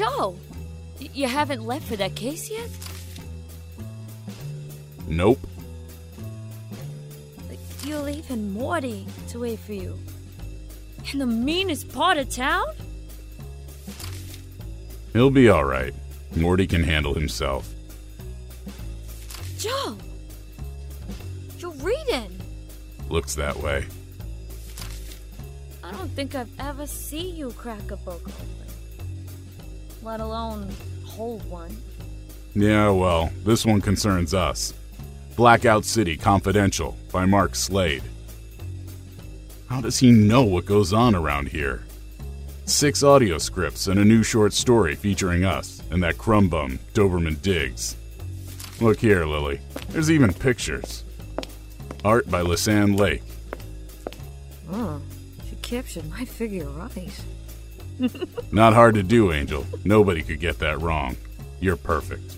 Joe, you haven't left for that case yet? Nope. You're leaving Morty to wait for you. In the meanest part of town? He'll be alright. Morty can handle himself. Joe! You're reading! Looks that way. I don't think I've ever seen you crack a book open. Let alone hold one. Yeah, well, this one concerns us. Blackout City Confidential by Mark Slade. How does he know what goes on around here? Six audio scripts and a new short story featuring us and that crumb bum, Doberman Diggs. Look here, Lily. There's even pictures. Art by Lisanne Lake. Oh, she captured my figure right. Not hard to do, Angel. Nobody could get that wrong. You're perfect.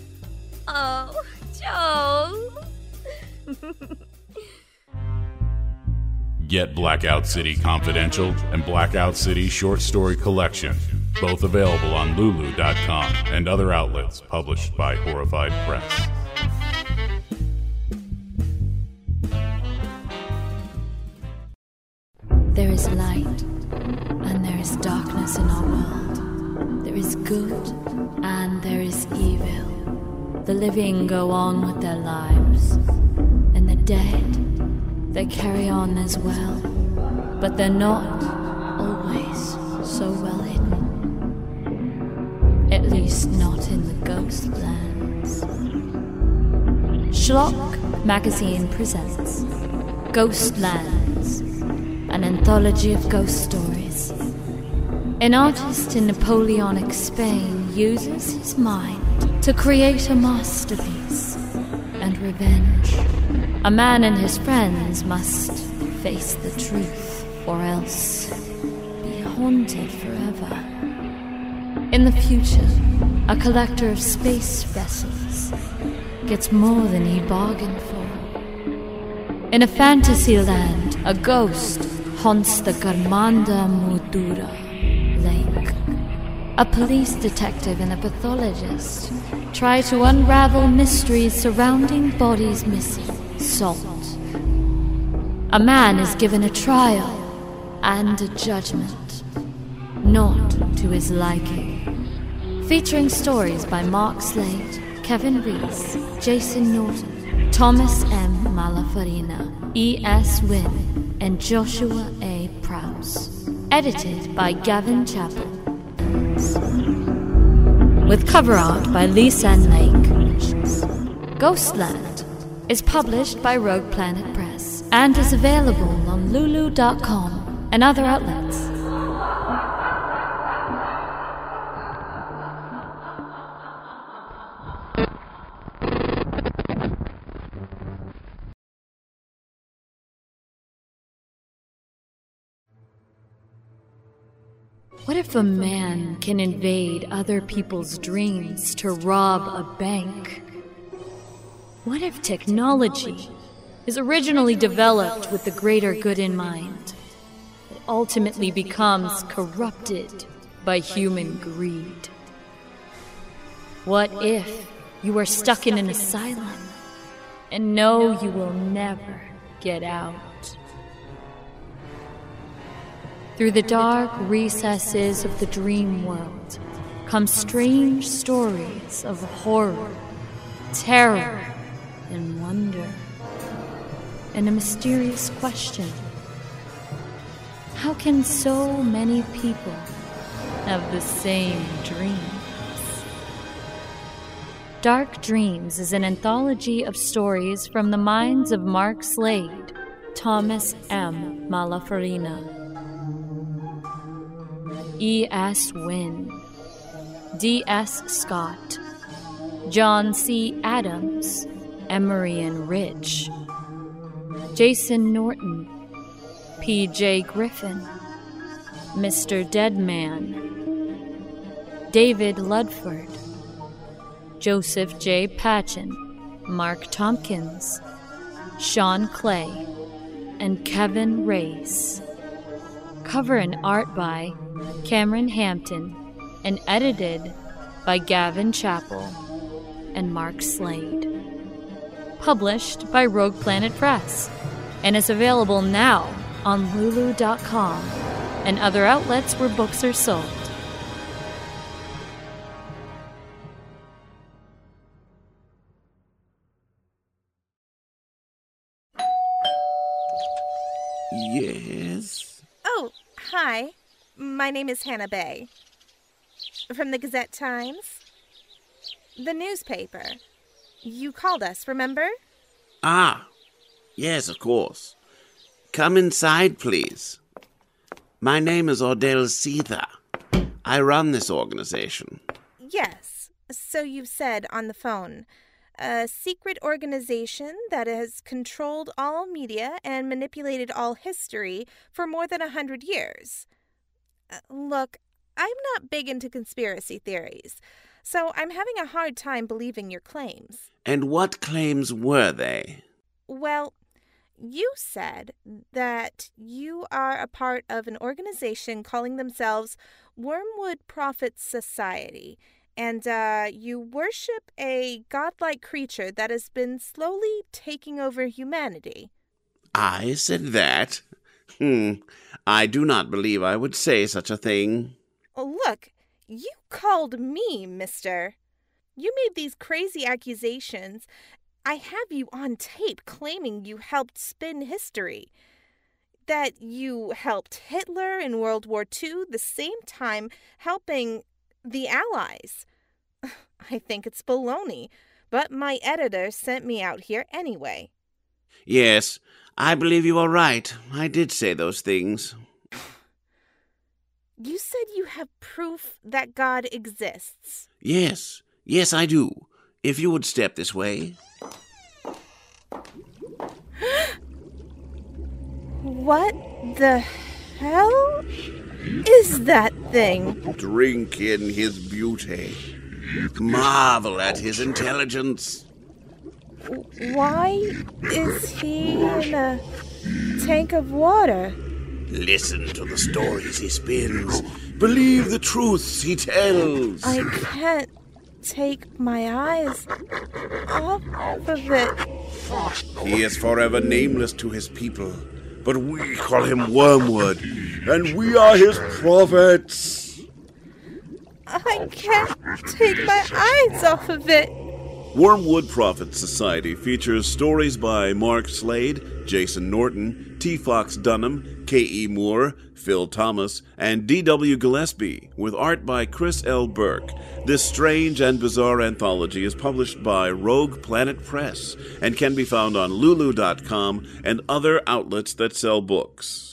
Oh, Joe! Get Blackout City Confidential and Blackout City Short Story Collection, both available on Lulu.com and other outlets published by Horrified Press. There is light and there is darkness in our world. There is good and there is evil. The living go on with their lives, and the dead, they carry on as well. But they're not always so well hidden. At least not in the ghost lands. Schlock magazine presents Ghostlands an anthology of ghost stories. An artist in Napoleonic Spain uses his mind to create a masterpiece and revenge. A man and his friends must face the truth or else be haunted forever. In the future, a collector of space vessels gets more than he bargained for. In a fantasy land, a ghost haunts the Garmanda Mudura. A police detective and a pathologist try to unravel mysteries surrounding bodies missing. Salt. A man is given a trial and a judgment, not to his liking. Featuring stories by Mark Slade, Kevin Reese, Jason Norton, Thomas M. Malafarina, E.S. Wynn, and Joshua A. Prowse. Edited by Gavin Chappell. With cover art by Lisanne Lake. Ghostland is published by Rogue Planet Press and is available on Lulu.com and other outlets. What if a man can invade other people's dreams to rob a bank? What if technology is originally developed with the greater good in mind, but ultimately becomes corrupted by human greed? What if you are stuck in an asylum and know you will never get out? Through the dark recesses of the dream world come strange stories of horror, terror, and wonder. And a mysterious question How can so many people have the same dreams? Dark Dreams is an anthology of stories from the minds of Mark Slade, Thomas M. Malafarina. E.S. Wynn, D.S. Scott, John C. Adams, Emerian Rich, Jason Norton, P.J. Griffin, Mr. Deadman, David Ludford, Joseph J. Patchen, Mark Tompkins, Sean Clay, and Kevin Race. Cover and art by Cameron Hampton and edited by Gavin Chappell and Mark Slade. Published by Rogue Planet Press and is available now on Lulu.com and other outlets where books are sold. My name is Hannah Bay. From the Gazette Times. The newspaper. You called us, remember? Ah, yes, of course. Come inside, please. My name is Ordell Seether. I run this organization. Yes. So you've said on the phone. A secret organization that has controlled all media and manipulated all history for more than a hundred years. Uh, look, I'm not big into conspiracy theories, so I'm having a hard time believing your claims. And what claims were they? Well, you said that you are a part of an organization calling themselves Wormwood Prophet Society, and uh, you worship a godlike creature that has been slowly taking over humanity. I said that? Hmm. I do not believe I would say such a thing. Oh, look, you called me, mister. You made these crazy accusations. I have you on tape claiming you helped spin history. That you helped Hitler in World War II, the same time helping the Allies. I think it's baloney, but my editor sent me out here anyway. Yes, I believe you are right. I did say those things. You said you have proof that God exists. Yes, yes, I do. If you would step this way. What the hell is that thing? Drink in his beauty. Marvel at his intelligence. Why is he in a tank of water? Listen to the stories he spins. Believe the truths he tells. I can't take my eyes off of it. He is forever nameless to his people, but we call him Wormwood, and we are his prophets. I can't take my eyes off of it. Wormwood Prophet Society features stories by Mark Slade, Jason Norton, T. Fox Dunham, K.E. Moore, Phil Thomas, and D.W. Gillespie, with art by Chris L. Burke. This strange and bizarre anthology is published by Rogue Planet Press and can be found on Lulu.com and other outlets that sell books.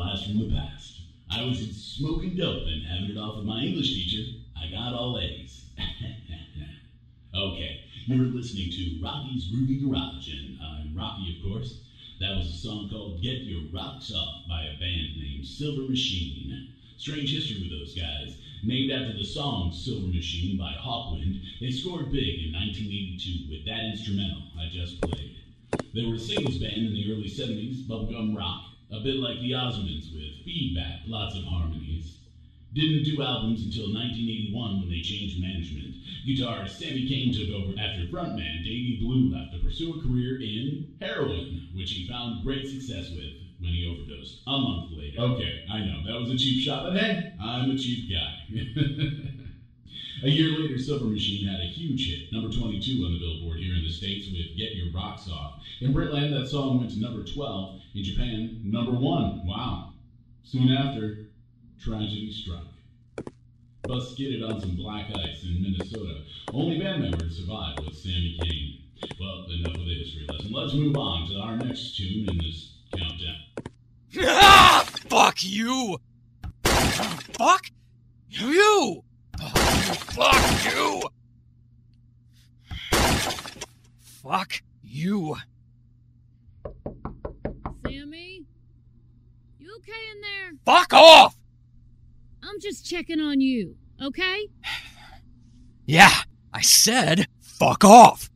From the past. I was smoking dope and having it off with my English teacher. I got all A's. okay, you're listening to Rocky's Groovy Garage, and I'm Rocky, of course. That was a song called Get Your Rocks Off by a band named Silver Machine. Strange history with those guys. Named after the song Silver Machine by Hawkwind, they scored big in 1982 with that instrumental I just played. They were a singles band in the early 70s, bubblegum rock, a bit like the Osmonds with feedback, lots of harmonies. Didn't do albums until 1981 when they changed management. Guitarist Sammy Kane took over after frontman Davey Blue left to pursue a career in heroin, which he found great success with when he overdosed a month later. Okay, I know, that was a cheap shot, but hey, I'm a cheap guy. a year later, Silver Machine had a huge hit, number 22 on the Billboard here in the States with Get Your Rocks Off. In Britland, that song went to number 12. In Japan, number 1. Wow. Soon after, tragedy struck. Bus skidded on some black ice in Minnesota. Only band member to survive was Sammy Kane. Well, enough of the history lesson. Let's move on to our next tune in this countdown. Ah! Fuck you! Fuck you! Fuck you! Fuck you! Sammy? You okay in there? Fuck off! I'm just checking on you, okay? Yeah, I said fuck off.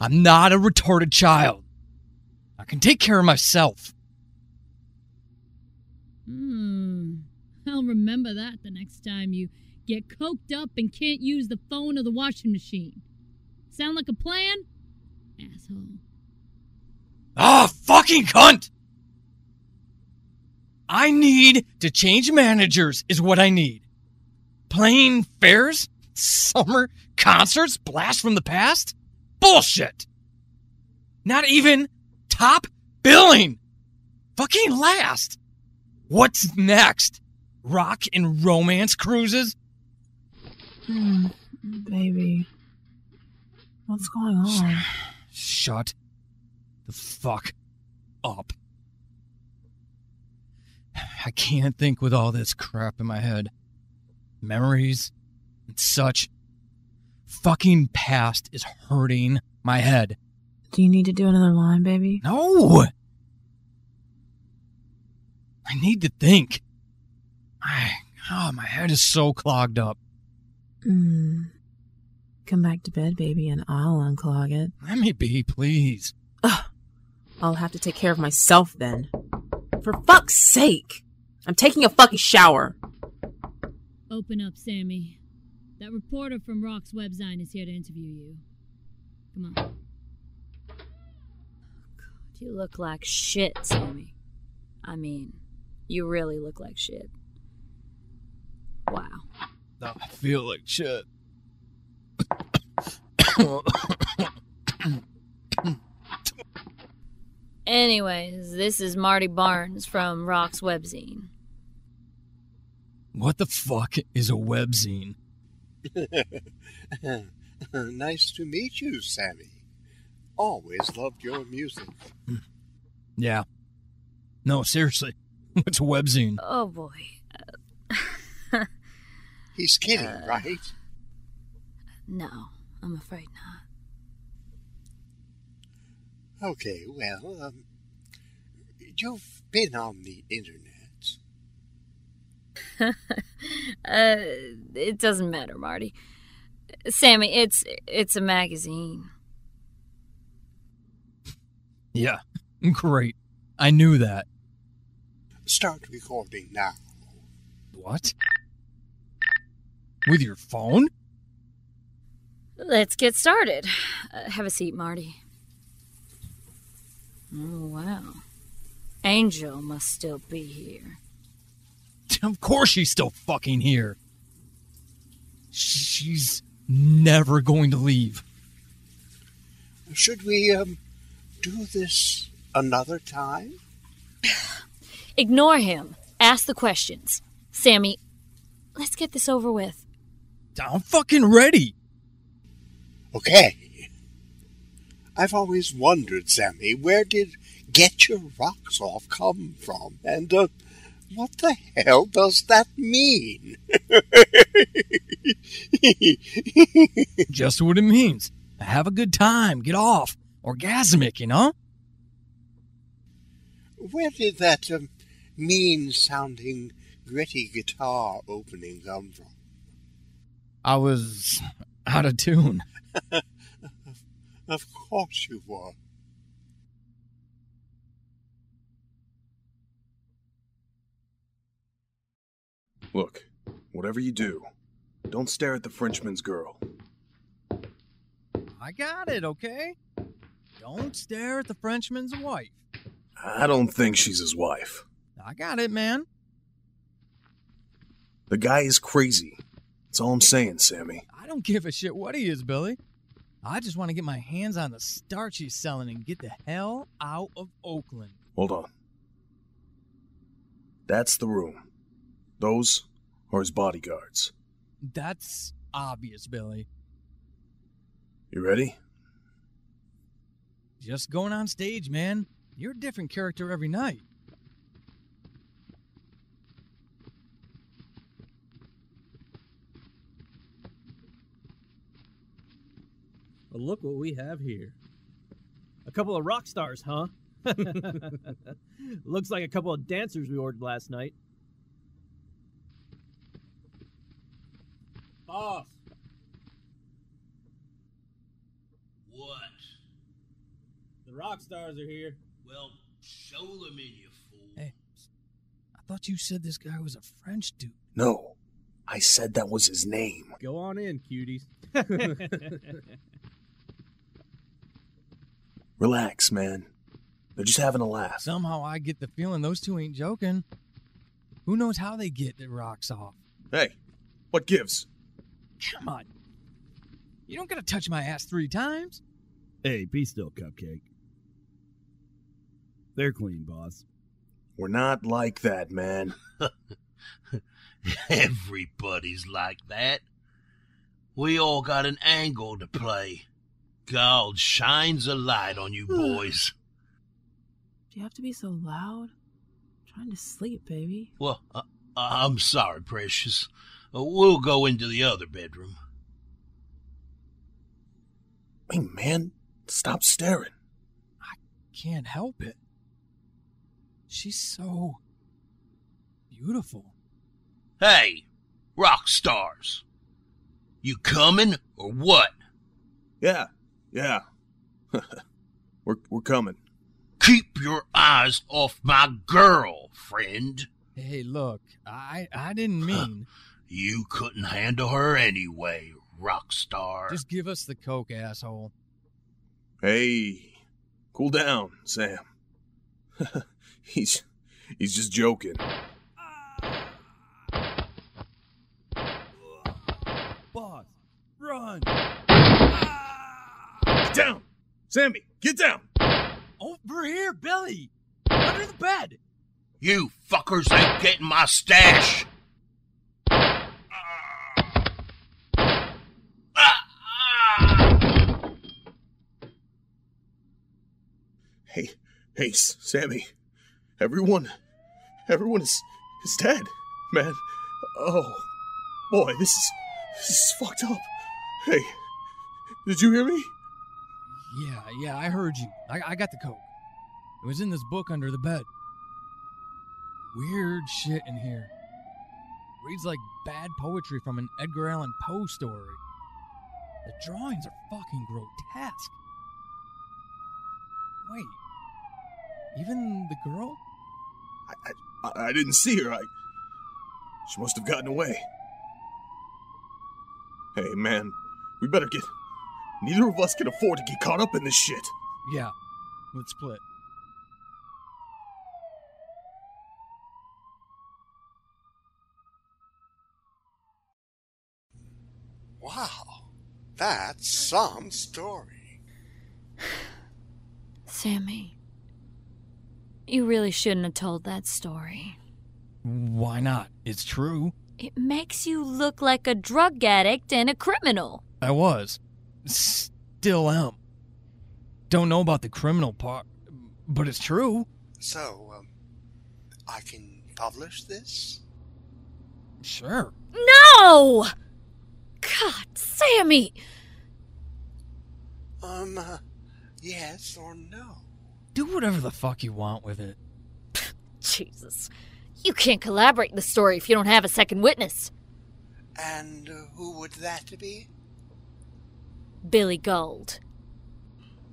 I'm not a retarded child. I can take care of myself. Hmm. I'll remember that the next time you get coked up and can't use the phone or the washing machine. Sound like a plan? Asshole. Ah, fucking cunt! I need to change managers, is what I need. Playing fairs? Summer concerts? Blast from the past? Bullshit! Not even top billing! Fucking last! What's next? Rock and romance cruises? Hmm, baby. What's going on? Shut the fuck up. I can't think with all this crap in my head. Memories and such. Fucking past is hurting my head. Do you need to do another line, baby? No! I need to think. My, oh, my head is so clogged up. Hmm. Come back to bed, baby, and I'll unclog it. Let me be, please. Ugh. I'll have to take care of myself then. For fuck's sake! I'm taking a fucking shower. Open up, Sammy. That reporter from Rock's Webzine is here to interview you. Come on. You look like shit, Sammy. I mean, you really look like shit. Wow. I feel like shit. Anyways, this is Marty Barnes from Rock's Webzine. What the fuck is a webzine? nice to meet you, Sammy. Always loved your music. Yeah. No, seriously. What's a webzine? Oh boy. He's kidding, Uh. right? No, I'm afraid not. Okay, well, um, you've been on the internet. uh, it doesn't matter, Marty. Sammy, it's it's a magazine. Yeah. Great. I knew that. Start recording now. What? With your phone? Let's get started. Uh, have a seat, Marty. Oh wow, Angel must still be here. Of course she's still fucking here. She's never going to leave. Should we, um, do this another time? Ignore him. Ask the questions. Sammy, let's get this over with. I'm fucking ready. Okay. I've always wondered, Sammy, where did Get Your Rocks Off come from? And, uh, what the hell does that mean? Just what it means. Have a good time. Get off. Orgasmic, you know? Where did that, um, mean sounding gritty guitar opening come from? I was out of tune. Of course you were. Look, whatever you do, don't stare at the Frenchman's girl. I got it, okay? Don't stare at the Frenchman's wife. I don't think she's his wife. I got it, man. The guy is crazy. That's all I'm saying, Sammy. I don't give a shit what he is, Billy. I just want to get my hands on the starch he's selling and get the hell out of Oakland. Hold on. That's the room. Those are his bodyguards. That's obvious, Billy. You ready? Just going on stage, man. You're a different character every night. Well, look what we have here. A couple of rock stars, huh? Looks like a couple of dancers we ordered last night. Boss. What? The rock stars are here. Well, show them in, you fool. Hey, I thought you said this guy was a French dude. No, I said that was his name. Go on in, cuties. Relax, man. They're just having a laugh. Somehow I get the feeling those two ain't joking. Who knows how they get the rocks off? Hey, what gives? Come on. You don't gotta touch my ass three times. hey, be still, Cupcake. They're clean, boss. We're not like that, man. Everybody's like that. We all got an angle to play. God shines a light on you boys. Do you have to be so loud? I'm trying to sleep, baby. Well, uh, I'm sorry, Precious. Uh, we'll go into the other bedroom. Hey, man, stop staring. I can't help it. She's so beautiful. Hey, rock stars. You coming or what? Yeah, yeah. we're we're coming. Keep your eyes off my girl, friend. Hey, look, I I didn't mean. You couldn't handle her anyway, rock star. Just give us the coke, asshole. Hey, cool down, Sam. he's he's just joking. Ah. Boss, run! Down, Sammy. Get down. Over here, Billy. Under the bed. You fuckers ain't getting my stash. Hey, hey, Sammy. Everyone, everyone is is dead, man. Oh, boy, this is this is fucked up. Hey, did you hear me? Yeah, yeah, I heard you. I, I got the coke. It was in this book under the bed. Weird shit in here. Reads like bad poetry from an Edgar Allan Poe story. The drawings are fucking grotesque. Wait, even the girl? I, I, I didn't see her. I. She must have gotten away. Hey, man, we better get. Neither of us can afford to get caught up in this shit. Yeah, let's split. Wow, that's some story. Sammy, you really shouldn't have told that story. Why not? It's true. It makes you look like a drug addict and a criminal. I was. Still am. Don't know about the criminal part, but it's true. So, um, I can publish this? Sure. No! God, Sammy! Um, uh, yes or no? Do whatever the fuck you want with it. Jesus. You can't collaborate the story if you don't have a second witness. And uh, who would that be? Billy Gold.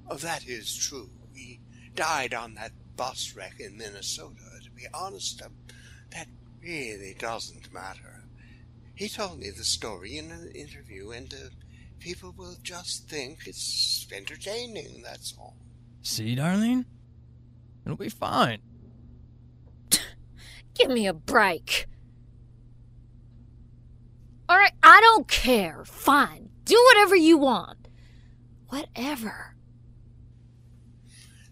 Oh, that is true. He died on that bus wreck in Minnesota. To be honest, um, that really doesn't matter. He told me the story in an interview, and uh, people will just think it's entertaining, that's all. See, darling? It'll be fine. Give me a break. Alright, I don't care. Fine. Do whatever you want. Whatever.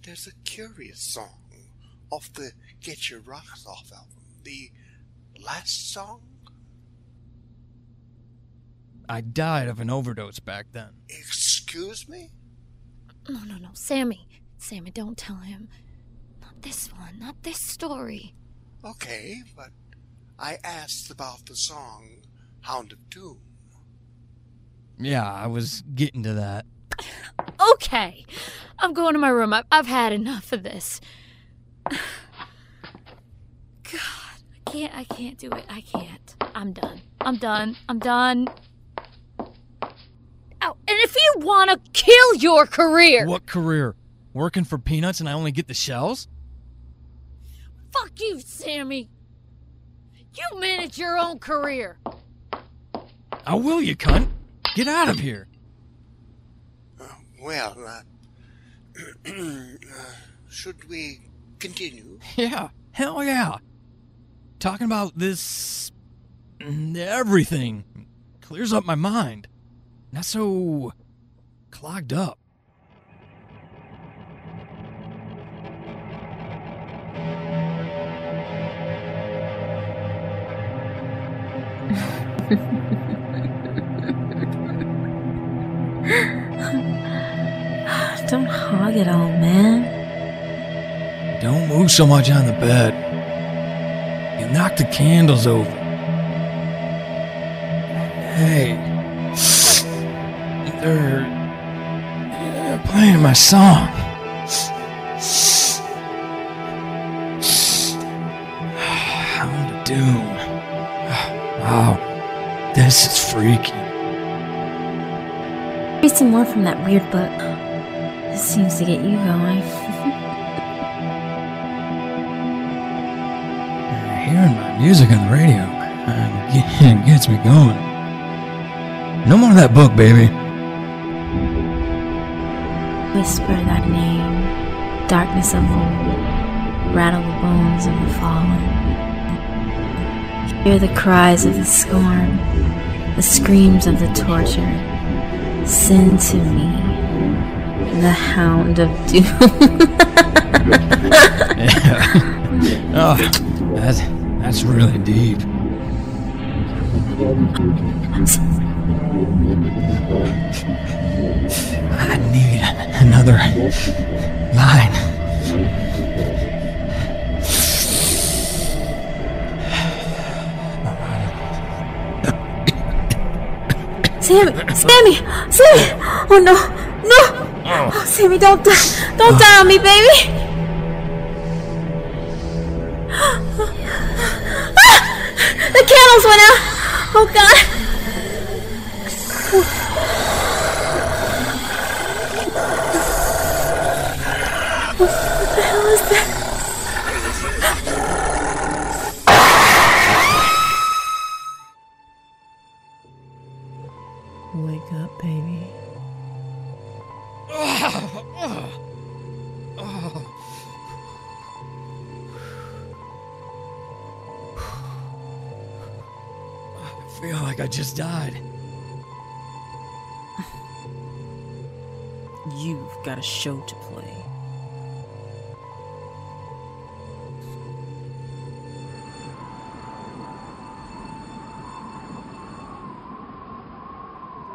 There's a curious song off the Get Your Rocks Off album. The last song? I died of an overdose back then. Excuse me? No, no, no. Sammy. Sammy, don't tell him. Not this one. Not this story. Okay, but I asked about the song Hound of Doom. Yeah, I was getting to that. Okay. I'm going to my room. I've, had enough of this. God, I can't. I can't do it. I can't. I'm done. I'm done. I'm done. Oh, and if you want to kill your career, What career? Working for peanuts and I only get the shells? fuck you, Sammy. You manage your own career. I will, you cunt. Get out of here. Well, uh, uh, should we continue? Yeah, hell yeah. Talking about this. everything clears up my mind. Not so. clogged up. Don't hog it all, man. Don't move so much on the bed. You knock the candles over. Hey. They're. They're playing my song. Hound of Doom. Wow. This is freaky. Read some more from that weird book. Seems to get you going. hearing my music on the radio. It gets me going. No more of that book, baby. Whisper that name, darkness of old, rattle the bones of the fallen. Hear the cries of the scorn, the screams of the tortured. Send to me the hound of doom. yeah. oh, that's, that's really deep. I need another line. Sammy, Sammy, Sammy! Oh no! Oh, Sammy, don't die, don't die on me, baby! Ah! The candles went out. Oh God! Show to play.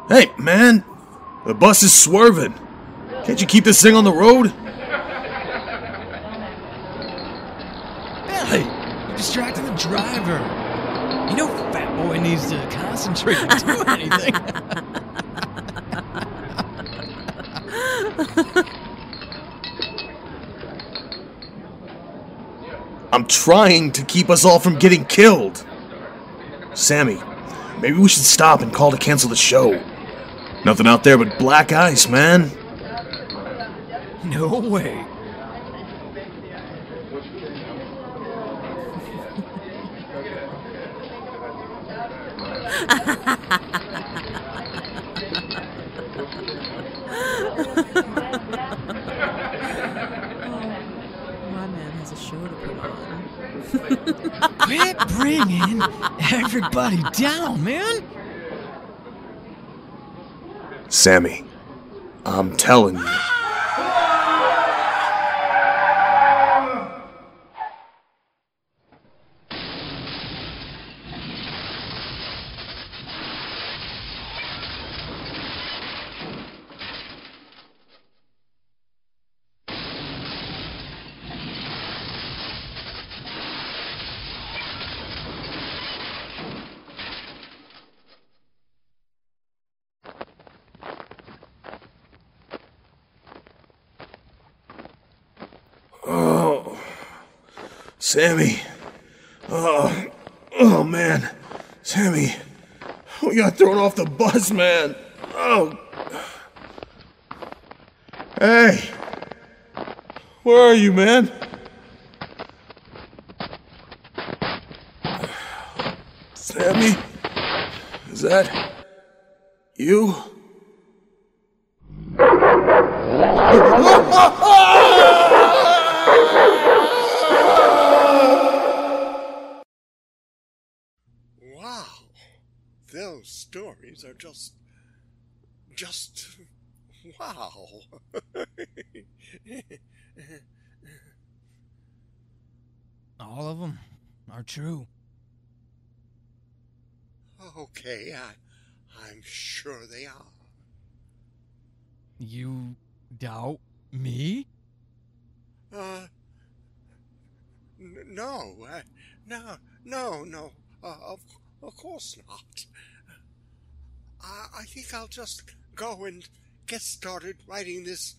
Hey, man! The bus is swerving. Can't you keep this thing on the road? Billy, you're distracting the driver. You know, Fat Boy needs to concentrate and do anything. I'm trying to keep us all from getting killed. Sammy, maybe we should stop and call to cancel the show. Nothing out there but black ice, man. no way. My man has a show to put on. Quit bringing everybody down, man. Sammy, I'm telling you. Oh, Sammy. Oh, oh man, Sammy, we got thrown off the bus, man. Oh, hey, where are you, man? Sammy, is that you? Wow. Those stories are just. just. wow. All of them are true. okay, I, I'm sure they are. You doubt me? Uh. n- no, uh, no, no. Uh, of, of course not. I, I think I'll just go and get started writing this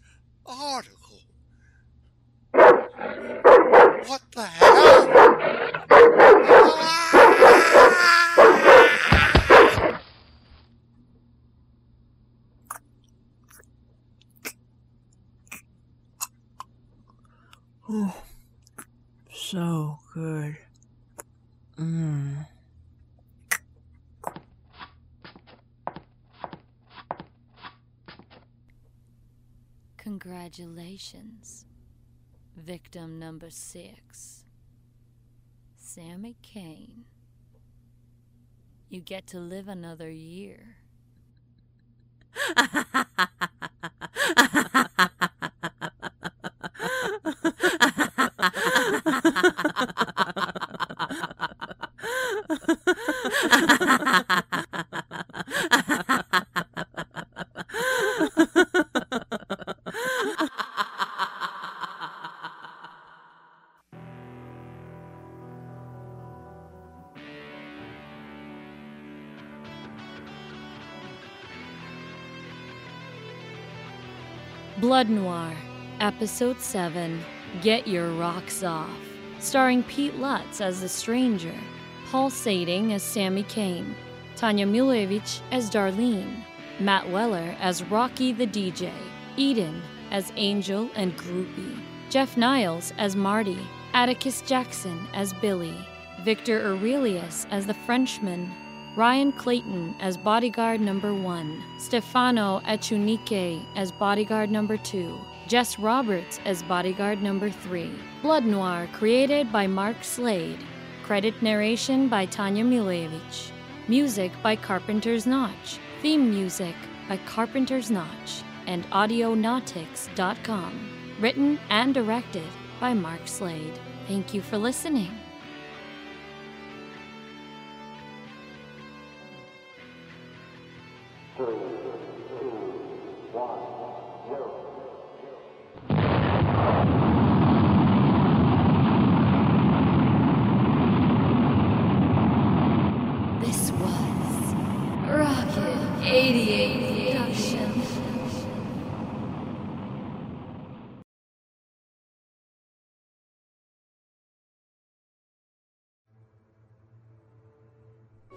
article. What the hell? Oh, so good. Mm. Congratulations. Victim number six. Sammy Kane. You get to live another year. Episode 7 Get Your Rocks Off, starring Pete Lutz as the stranger, Paul Sading as Sammy Kane, Tanya Milevich as Darlene, Matt Weller as Rocky the DJ, Eden as Angel and Groupie, Jeff Niles as Marty, Atticus Jackson as Billy, Victor Aurelius as the Frenchman, Ryan Clayton as bodyguard number one, Stefano Echunique as bodyguard number two, Jess Roberts as bodyguard number three. Blood Noir, created by Mark Slade. Credit narration by Tanya Milevich. Music by Carpenter's Notch. Theme music by Carpenter's Notch and Audionautix.com. Written and directed by Mark Slade. Thank you for listening.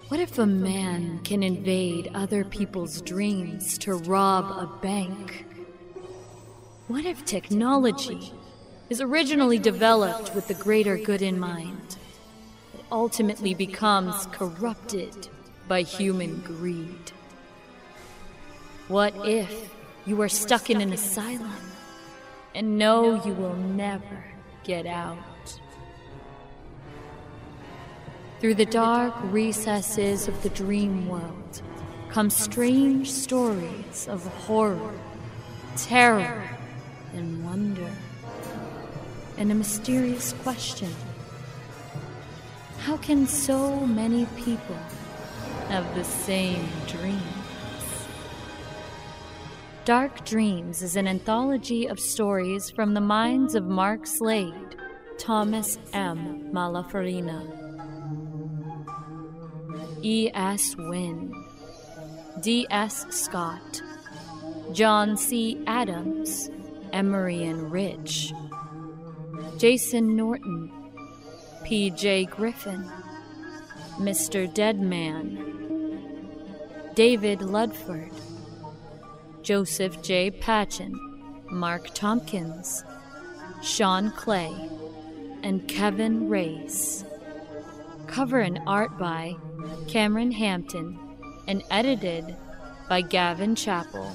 What if a man can invade other people's dreams to rob a bank? What if technology is originally developed with the greater good in mind, but ultimately becomes corrupted by human greed? What if you are stuck in an asylum and know you will never get out? Through the dark recesses of the dream world come strange stories of horror, terror, and wonder. And a mysterious question How can so many people have the same dreams? Dark Dreams is an anthology of stories from the minds of Mark Slade, Thomas M. Malafarina. E.S. Wynne, D.S. Scott, John C. Adams, Emery and Rich, Jason Norton, P.J. Griffin, Mr. Deadman, David Ludford, Joseph J. Patchen, Mark Tompkins, Sean Clay, and Kevin Race. Cover and art by Cameron Hampton and edited by Gavin Chappell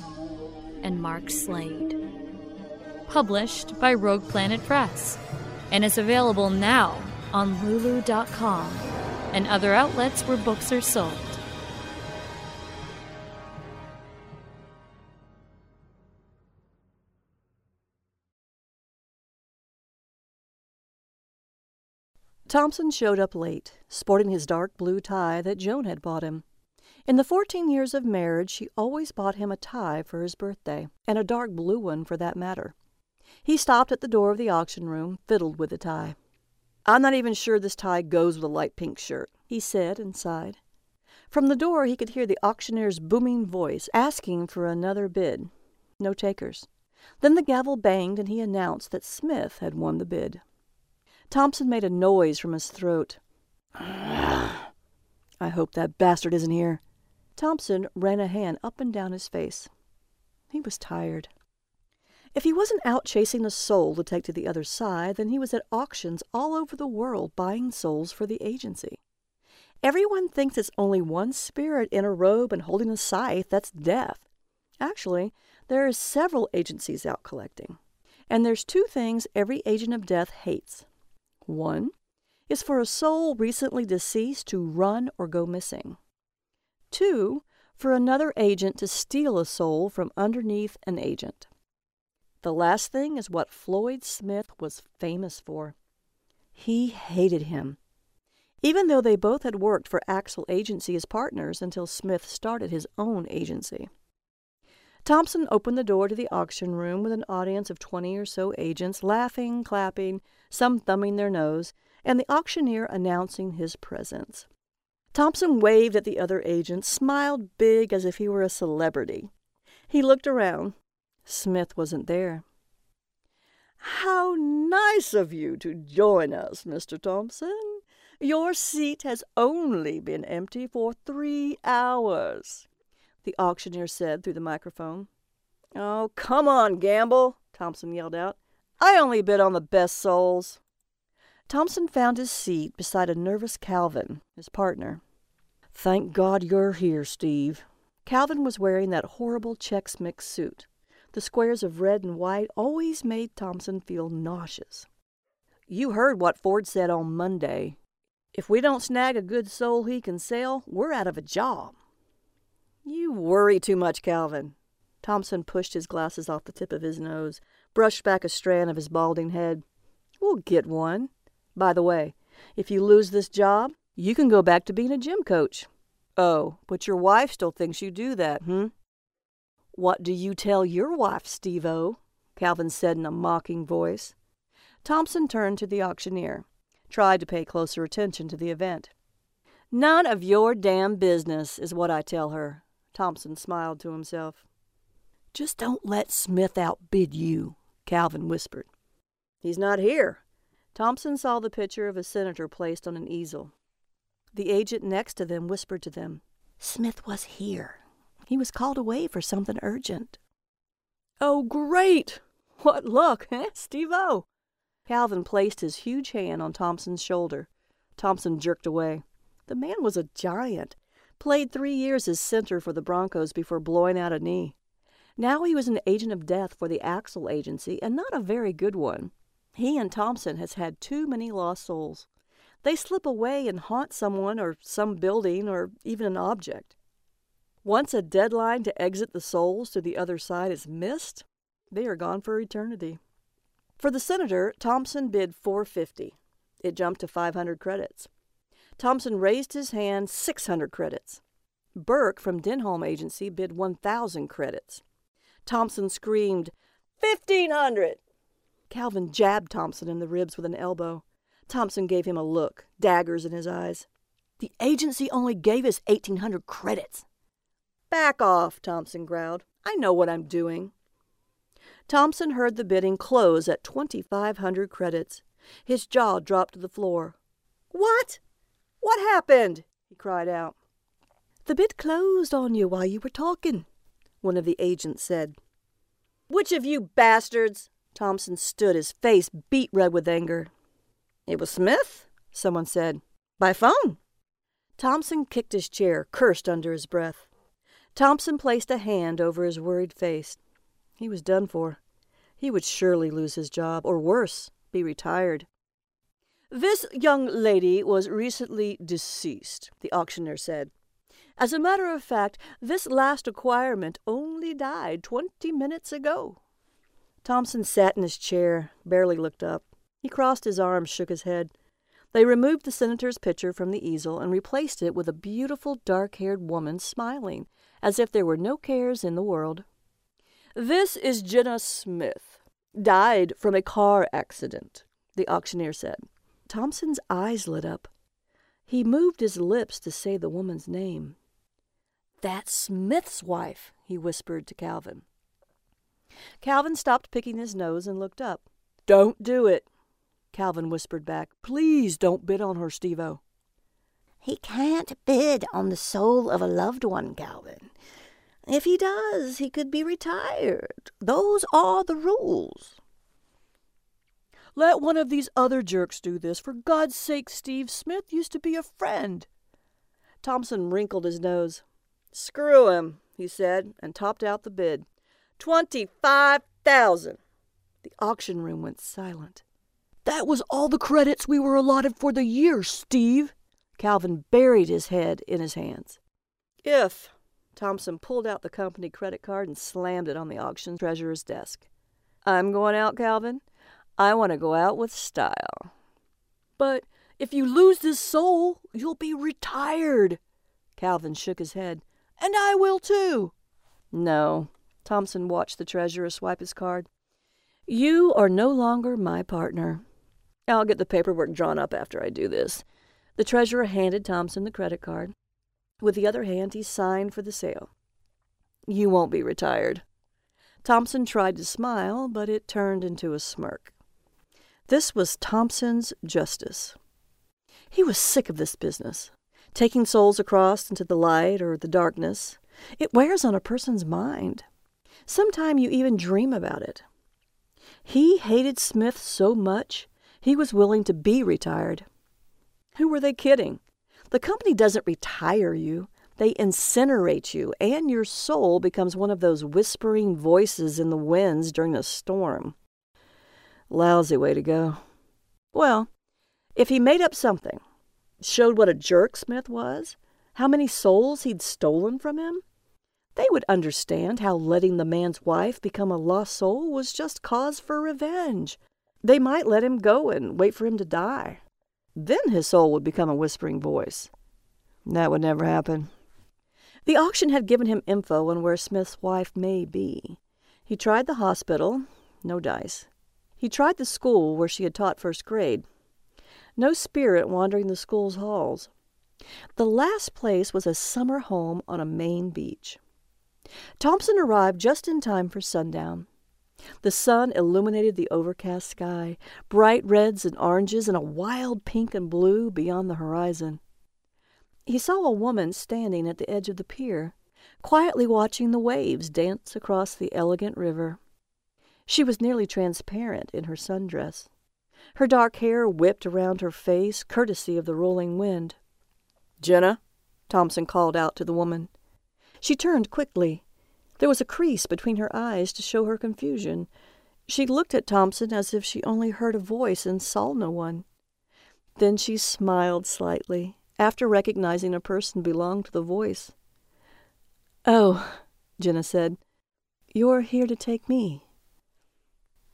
and Mark Slade. Published by Rogue Planet Press and is available now on Lulu.com and other outlets where books are sold. Thompson showed up late, sporting his dark blue tie that Joan had bought him. In the fourteen years of marriage, she always bought him a tie for his birthday, and a dark blue one for that matter. He stopped at the door of the auction room, fiddled with the tie. I'm not even sure this tie goes with a light pink shirt, he said and sighed. From the door, he could hear the auctioneer's booming voice asking for another bid. No takers. Then the gavel banged, and he announced that Smith had won the bid. Thompson made a noise from his throat. I hope that bastard isn't here. Thompson ran a hand up and down his face. He was tired. If he wasn't out chasing the soul to take to the other side, then he was at auctions all over the world buying souls for the agency. Everyone thinks it's only one spirit in a robe and holding a scythe that's death. Actually, there are several agencies out collecting. And there's two things every agent of death hates. One is for a soul recently deceased to run or go missing. Two, for another agent to steal a soul from underneath an agent. The last thing is what Floyd Smith was famous for. He hated him even though they both had worked for Axel Agency as partners until Smith started his own agency. Thompson opened the door to the auction room with an audience of twenty or so agents laughing, clapping, some thumbing their nose, and the auctioneer announcing his presence. Thompson waved at the other agents, smiled big as if he were a celebrity. He looked around. Smith wasn't there. How nice of you to join us, Mr. Thompson. Your seat has only been empty for three hours, the auctioneer said through the microphone. Oh, come on, Gamble, Thompson yelled out. I only bid on the best souls. Thompson found his seat beside a nervous Calvin, his partner. Thank God you're here, Steve. Calvin was wearing that horrible Chex Mix suit. The squares of red and white always made Thompson feel nauseous. You heard what Ford said on Monday, if we don't snag a good soul he can sell, we're out of a job. You worry too much, Calvin. Thompson pushed his glasses off the tip of his nose, brushed back a strand of his balding head. We'll get one. By the way, if you lose this job, you can go back to being a gym coach. Oh, but your wife still thinks you do that, hmm? What do you tell your wife, Steve-O? Calvin said in a mocking voice. Thompson turned to the auctioneer tried to pay closer attention to the event. None of your damn business, is what I tell her. Thompson smiled to himself. Just don't let Smith outbid you, Calvin whispered. He's not here. Thompson saw the picture of a senator placed on an easel. The agent next to them whispered to them, Smith was here. He was called away for something urgent. Oh, great! What luck, eh, Steve-O? Calvin placed his huge hand on Thompson's shoulder. Thompson jerked away. The man was a giant. Played three years as center for the Broncos before blowing out a knee. Now he was an agent of death for the Axel Agency, and not a very good one. He and Thompson has had too many lost souls. They slip away and haunt someone or some building or even an object. Once a deadline to exit the souls to the other side is missed, they are gone for eternity. For the senator, Thompson bid 450. It jumped to 500 credits. Thompson raised his hand 600 credits. Burke from Denholm Agency bid 1,000 credits. Thompson screamed, 1,500! Calvin jabbed Thompson in the ribs with an elbow. Thompson gave him a look, daggers in his eyes. The agency only gave us 1,800 credits. Back off, Thompson growled. I know what I'm doing. Thompson heard the bidding close at 2,500 credits. His jaw dropped to the floor. What? What happened? he cried out. The bid closed on you while you were talking, one of the agents said. Which of you bastards? Thompson stood, his face beet red with anger. It was Smith, someone said. By phone. Thompson kicked his chair, cursed under his breath. Thompson placed a hand over his worried face. He was done for. He would surely lose his job, or worse, be retired. This young lady was recently deceased, the auctioneer said. As a matter of fact, this last acquirement only died twenty minutes ago. Thompson sat in his chair, barely looked up. He crossed his arms, shook his head. They removed the senator's picture from the easel and replaced it with a beautiful dark haired woman smiling, as if there were no cares in the world. This is Jenna Smith. Died from a car accident, the auctioneer said. Thompson's eyes lit up. He moved his lips to say the woman's name. That's Smith's wife, he whispered to Calvin. Calvin stopped picking his nose and looked up. Don't do it, Calvin whispered back. Please don't bid on her, Steve-O. He can't bid on the soul of a loved one, Calvin. If he does, he could be retired. Those are the rules. Let one of these other jerks do this. For God's sake, Steve, Smith used to be a friend. Thompson wrinkled his nose. Screw him, he said, and topped out the bid. Twenty-five thousand. The auction room went silent. That was all the credits we were allotted for the year, Steve. Calvin buried his head in his hands. If Thompson pulled out the company credit card and slammed it on the auction treasurer's desk. I'm going out, Calvin. I want to go out with style. But if you lose this soul, you'll be retired. Calvin shook his head. And I will too. No. Thompson watched the treasurer swipe his card. You are no longer my partner. I'll get the paperwork drawn up after I do this. The treasurer handed Thompson the credit card. With the other hand, he signed for the sale. You won't be retired. Thompson tried to smile, but it turned into a smirk. This was Thompson's justice. He was sick of this business, taking souls across into the light or the darkness. It wears on a person's mind. Sometime you even dream about it. He hated Smith so much he was willing to be retired. Who were they kidding? The company doesn't retire you, they incinerate you, and your soul becomes one of those whispering voices in the winds during a storm. Lousy way to go. Well, if he made up something, showed what a jerk Smith was, how many souls he'd stolen from him, they would understand how letting the man's wife become a lost soul was just cause for revenge. They might let him go and wait for him to die. Then his soul would become a whispering voice. That would never happen. The auction had given him info on where Smith's wife may be. He tried the hospital, no dice. He tried the school where she had taught first grade. No spirit wandering the school's halls. The last place was a summer home on a Maine beach. Thompson arrived just in time for sundown. The sun illuminated the overcast sky, bright reds and oranges and a wild pink and blue beyond the horizon. He saw a woman standing at the edge of the pier, quietly watching the waves dance across the elegant river. She was nearly transparent in her sundress. Her dark hair whipped around her face, courtesy of the rolling wind. Jenna, Thompson called out to the woman. She turned quickly. There was a crease between her eyes to show her confusion. She looked at Thompson as if she only heard a voice and saw no one. Then she smiled slightly, after recognizing a person belonged to the voice. Oh, Jenna said, you're here to take me.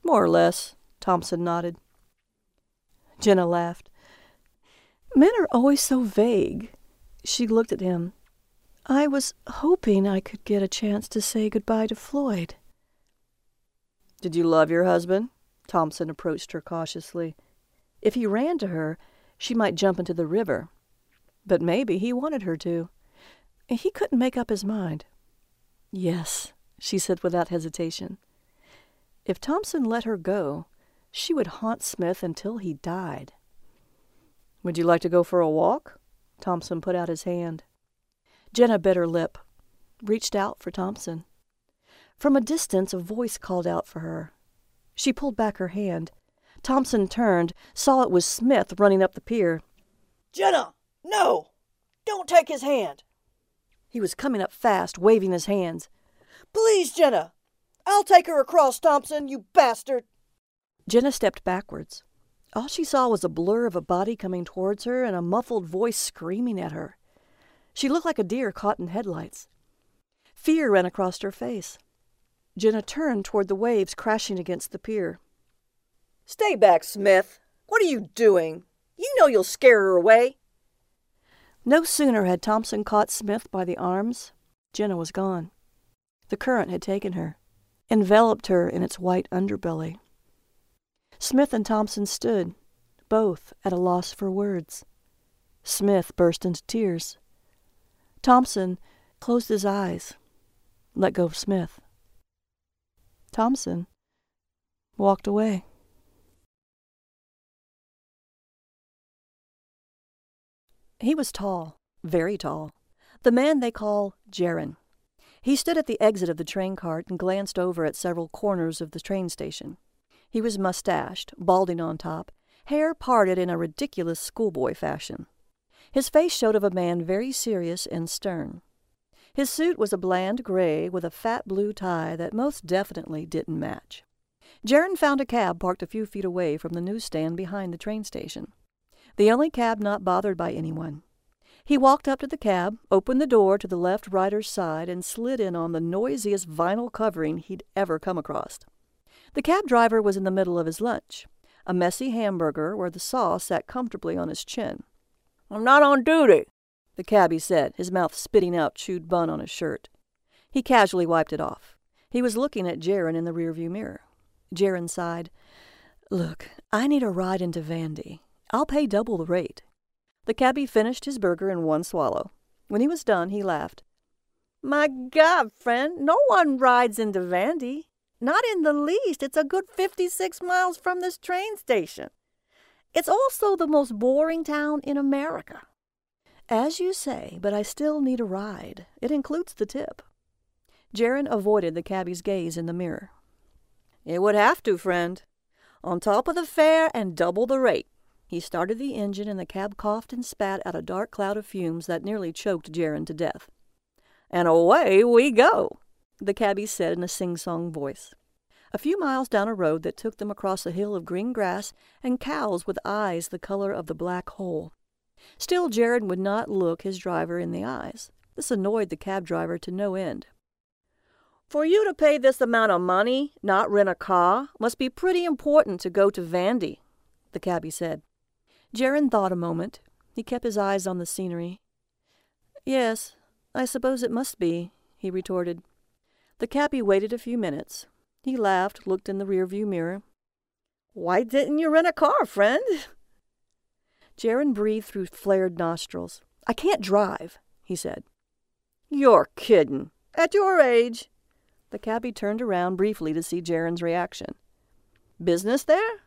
More or less, Thompson nodded. Jenna laughed. Men are always so vague. She looked at him. I was hoping I could get a chance to say goodbye to Floyd. Did you love your husband? Thompson approached her cautiously. If he ran to her, she might jump into the river. But maybe he wanted her to. He couldn't make up his mind. Yes, she said without hesitation. If Thompson let her go, she would haunt Smith until he died. Would you like to go for a walk? Thompson put out his hand. Jenna bit her lip, reached out for Thompson. From a distance, a voice called out for her. She pulled back her hand. Thompson turned, saw it was Smith running up the pier. Jenna, no! Don't take his hand! He was coming up fast, waving his hands. Please, Jenna! I'll take her across, Thompson, you bastard! Jenna stepped backwards. All she saw was a blur of a body coming towards her and a muffled voice screaming at her. She looked like a deer caught in headlights. Fear ran across her face. Jenna turned toward the waves crashing against the pier. Stay back, Smith. What are you doing? You know you'll scare her away. No sooner had Thompson caught Smith by the arms, Jenna was gone. The current had taken her, enveloped her in its white underbelly. Smith and Thompson stood, both at a loss for words. Smith burst into tears. Thompson closed his eyes, let go of Smith. Thompson walked away. He was tall, very tall, the man they call Jaron. He stood at the exit of the train cart and glanced over at several corners of the train station. He was mustached, balding on top, hair parted in a ridiculous schoolboy fashion. His face showed of a man very serious and stern. His suit was a bland gray with a fat blue tie that most definitely didn't match. Jaron found a cab parked a few feet away from the newsstand behind the train station. The only cab not bothered by anyone. He walked up to the cab, opened the door to the left rider's side, and slid in on the noisiest vinyl covering he'd ever come across. The cab driver was in the middle of his lunch, a messy hamburger where the sauce sat comfortably on his chin. I'm not on duty, the cabbie said, his mouth spitting out chewed bun on his shirt. He casually wiped it off. He was looking at Jaron in the rearview mirror. Jaron sighed. Look, I need a ride into Vandy. I'll pay double the rate. The cabbie finished his burger in one swallow. When he was done, he laughed. My God, friend, no one rides into Vandy. Not in the least. It's a good 56 miles from this train station. It's also the most boring town in America. As you say, but I still need a ride. It includes the tip. Jaron avoided the cabbie's gaze in the mirror. It would have to, friend. On top of the fare and double the rate. He started the engine and the cab coughed and spat out a dark cloud of fumes that nearly choked Jaron to death. And away we go, the cabby said in a sing-song voice. A few miles down a road that took them across a hill of green grass and cows with eyes the color of the black hole. Still, Jaron would not look his driver in the eyes. This annoyed the cab driver to no end. For you to pay this amount of money, not rent a car, must be pretty important to go to Vandy, the cabby said. Jaron thought a moment. He kept his eyes on the scenery. Yes, I suppose it must be, he retorted. The cabbie waited a few minutes. He laughed, looked in the rearview mirror. Why didn't you rent a car, friend? Jaron breathed through flared nostrils. I can't drive, he said. You're kidding. At your age. The cabbie turned around briefly to see Jaron's reaction. Business there?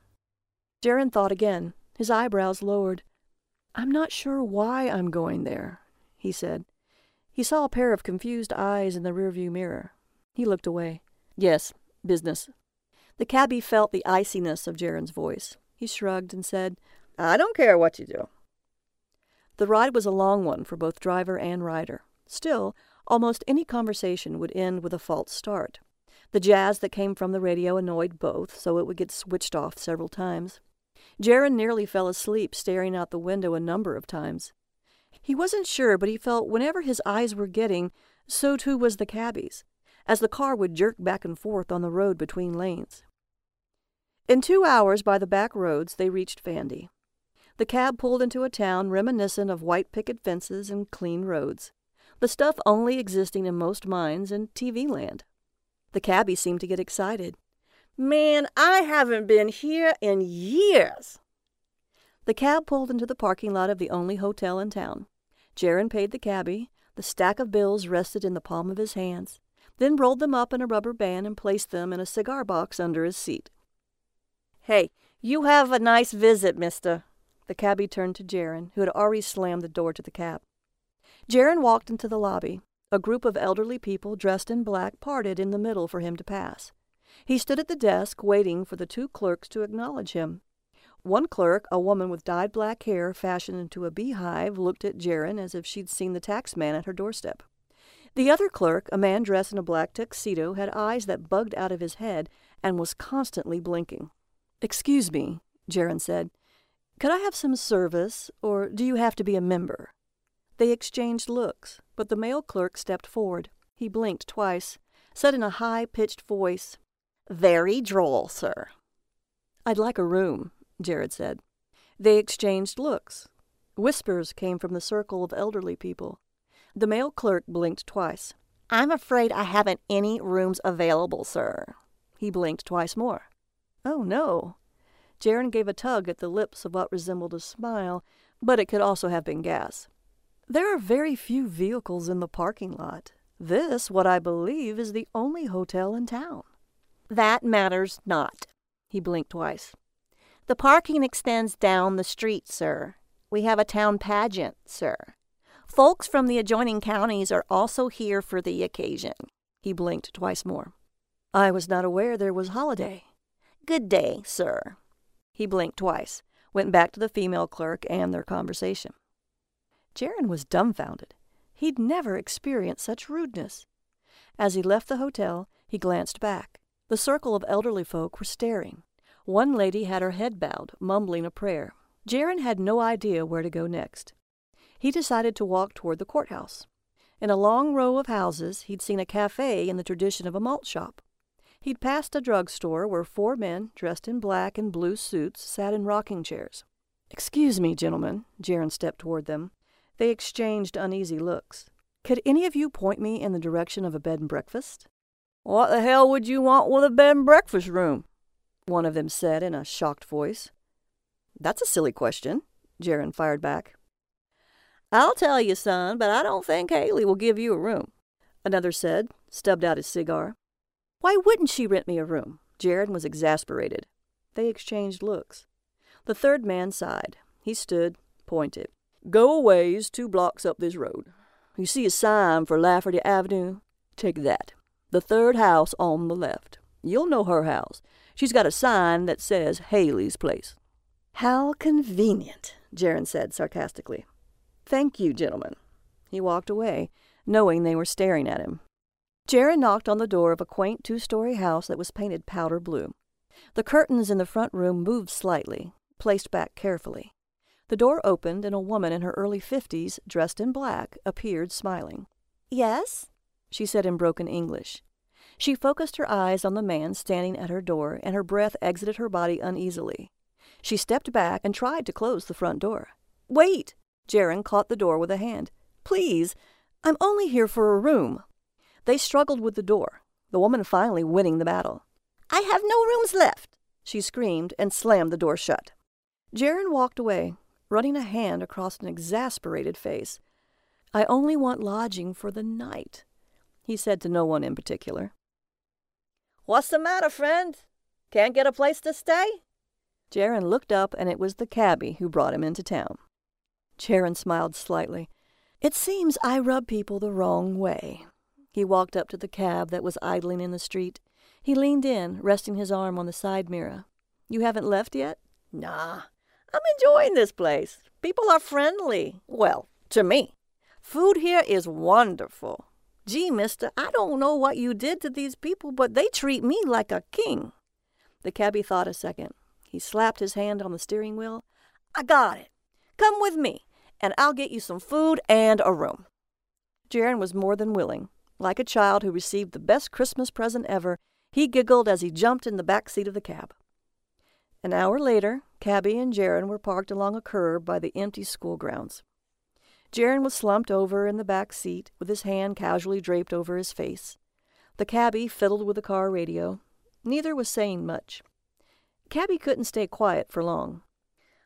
Jaron thought again. His eyebrows lowered. I'm not sure why I'm going there, he said. He saw a pair of confused eyes in the rearview mirror. He looked away. Yes, business. The cabbie felt the iciness of Jaron's voice. He shrugged and said, I don't care what you do. The ride was a long one for both driver and rider. Still, almost any conversation would end with a false start. The jazz that came from the radio annoyed both, so it would get switched off several times. Jaron nearly fell asleep staring out the window a number of times. He wasn't sure, but he felt whenever his eyes were getting, so too was the cabbie's as the car would jerk back and forth on the road between lanes. In two hours by the back roads, they reached Vandy. The cab pulled into a town reminiscent of white picket fences and clean roads, the stuff only existing in most minds and TV land. The cabbie seemed to get excited. Man, I haven't been here in years. The cab pulled into the parking lot of the only hotel in town. Jaron paid the cabbie. The stack of bills rested in the palm of his hands then rolled them up in a rubber band and placed them in a cigar box under his seat. Hey, you have a nice visit, mister. The cabbie turned to Jaron, who had already slammed the door to the cab. Jaron walked into the lobby. A group of elderly people dressed in black parted in the middle for him to pass. He stood at the desk waiting for the two clerks to acknowledge him. One clerk, a woman with dyed black hair fashioned into a beehive, looked at Jaron as if she'd seen the tax man at her doorstep. The other clerk, a man dressed in a black tuxedo, had eyes that bugged out of his head and was constantly blinking. Excuse me, Jaron said. Could I have some service, or do you have to be a member? They exchanged looks, but the male clerk stepped forward. He blinked twice, said in a high pitched voice, Very droll, sir. I'd like a room, Jaron said. They exchanged looks. Whispers came from the circle of elderly people. The male clerk blinked twice. I'm afraid I haven't any rooms available, sir. He blinked twice more. Oh, no. Jaron gave a tug at the lips of what resembled a smile, but it could also have been gas. There are very few vehicles in the parking lot. This, what I believe, is the only hotel in town. That matters not. He blinked twice. The parking extends down the street, sir. We have a town pageant, sir. Folks from the adjoining counties are also here for the occasion. He blinked twice more. I was not aware there was holiday. Good day, sir. He blinked twice, went back to the female clerk and their conversation. Jaron was dumbfounded. He'd never experienced such rudeness. As he left the hotel, he glanced back. The circle of elderly folk were staring. One lady had her head bowed, mumbling a prayer. Jaron had no idea where to go next. He decided to walk toward the courthouse. In a long row of houses, he'd seen a cafe in the tradition of a malt shop. He'd passed a drugstore where four men, dressed in black and blue suits, sat in rocking chairs. Excuse me, gentlemen. Jaron stepped toward them. They exchanged uneasy looks. Could any of you point me in the direction of a bed and breakfast? What the hell would you want with a bed and breakfast room? One of them said in a shocked voice. That's a silly question, Jaron fired back. I'll tell you, son, but I don't think Haley will give you a room. Another said, stubbed out his cigar. Why wouldn't she rent me a room? Jaron was exasperated. They exchanged looks. The third man sighed. He stood, pointed. Go a ways two blocks up this road. You see a sign for Lafferty Avenue? Take that. The third house on the left. You'll know her house. She's got a sign that says Haley's place. How convenient, Jaron said sarcastically. Thank you, gentlemen. He walked away, knowing they were staring at him. Jaron knocked on the door of a quaint two story house that was painted powder blue. The curtains in the front room moved slightly, placed back carefully. The door opened, and a woman in her early fifties, dressed in black, appeared smiling. Yes? She said in broken English. She focused her eyes on the man standing at her door, and her breath exited her body uneasily. She stepped back and tried to close the front door. Wait! Jaron caught the door with a hand. Please, I'm only here for a room. They struggled with the door, the woman finally winning the battle. I have no rooms left, she screamed and slammed the door shut. Jaron walked away, running a hand across an exasperated face. I only want lodging for the night, he said to no one in particular. What's the matter, friend? Can't get a place to stay? Jaron looked up, and it was the cabbie who brought him into town. Jaron smiled slightly. It seems I rub people the wrong way. He walked up to the cab that was idling in the street. He leaned in, resting his arm on the side mirror. You haven't left yet? Nah. I'm enjoying this place. People are friendly. Well, to me. Food here is wonderful. Gee, mister, I don't know what you did to these people, but they treat me like a king. The cabbie thought a second. He slapped his hand on the steering wheel. I got it. Come with me, and I'll get you some food and a room. Jaron was more than willing. Like a child who received the best Christmas present ever, he giggled as he jumped in the back seat of the cab. An hour later, Cabby and Jaron were parked along a curb by the empty school grounds. Jaron was slumped over in the back seat with his hand casually draped over his face. The cabbie fiddled with the car radio. Neither was saying much. Cabby couldn't stay quiet for long.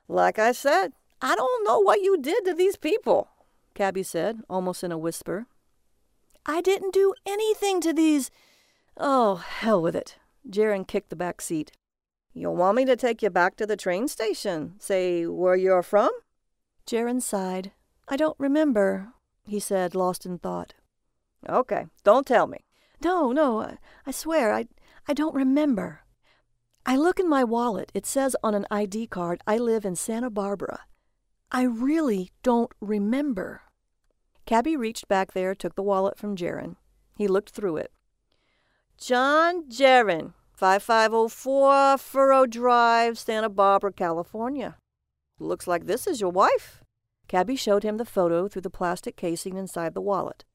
Like I said, I don't know what you did to these people, Cabby said, almost in a whisper. I didn't do anything to these. Oh, hell with it. Jaron kicked the back seat. You want me to take you back to the train station? Say where you're from? Jaron sighed. I don't remember, he said, lost in thought. Okay, don't tell me. No, no, I, I swear, I, I don't remember. I look in my wallet. It says on an ID card I live in Santa Barbara. I really don't remember. Cabby reached back there, took the wallet from Jaron. He looked through it. John Jaron, 5504 Furrow Drive, Santa Barbara, California. Looks like this is your wife. Cabby showed him the photo through the plastic casing inside the wallet.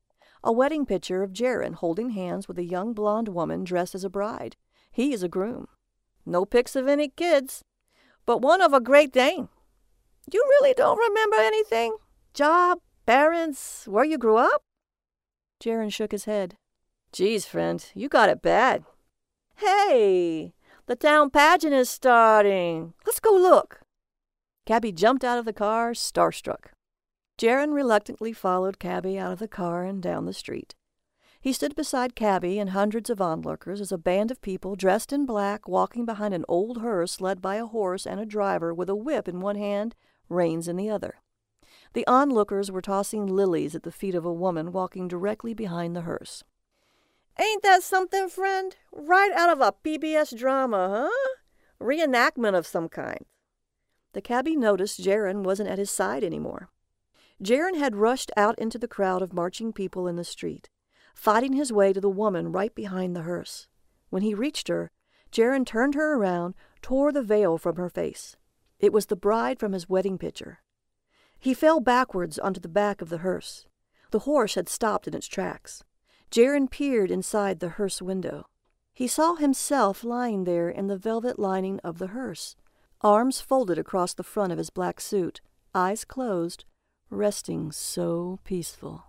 A wedding picture of Jaron holding hands with a young blonde woman dressed as a bride. He is a groom. No pics of any kids, but one of a Great Dane. You really don't remember anything? Job, parents, where you grew up? Jaron shook his head. Geez, friend, you got it bad. Hey, the town pageant is starting. Let's go look. Cabby jumped out of the car, starstruck. Jaron reluctantly followed Cabby out of the car and down the street. He stood beside Cabby and hundreds of onlookers as a band of people dressed in black walking behind an old hearse led by a horse and a driver with a whip in one hand, reins in the other. The onlookers were tossing lilies at the feet of a woman walking directly behind the hearse. Ain't that something, friend? Right out of a PBS drama, huh? Reenactment of some kind. The cabbie noticed Jaron wasn't at his side anymore. Jaron had rushed out into the crowd of marching people in the street, fighting his way to the woman right behind the hearse. When he reached her, Jaron turned her around, tore the veil from her face. It was the bride from his wedding picture. He fell backwards onto the back of the hearse. The horse had stopped in its tracks. Jaron peered inside the hearse window. He saw himself lying there in the velvet lining of the hearse, arms folded across the front of his black suit, eyes closed, resting so peaceful.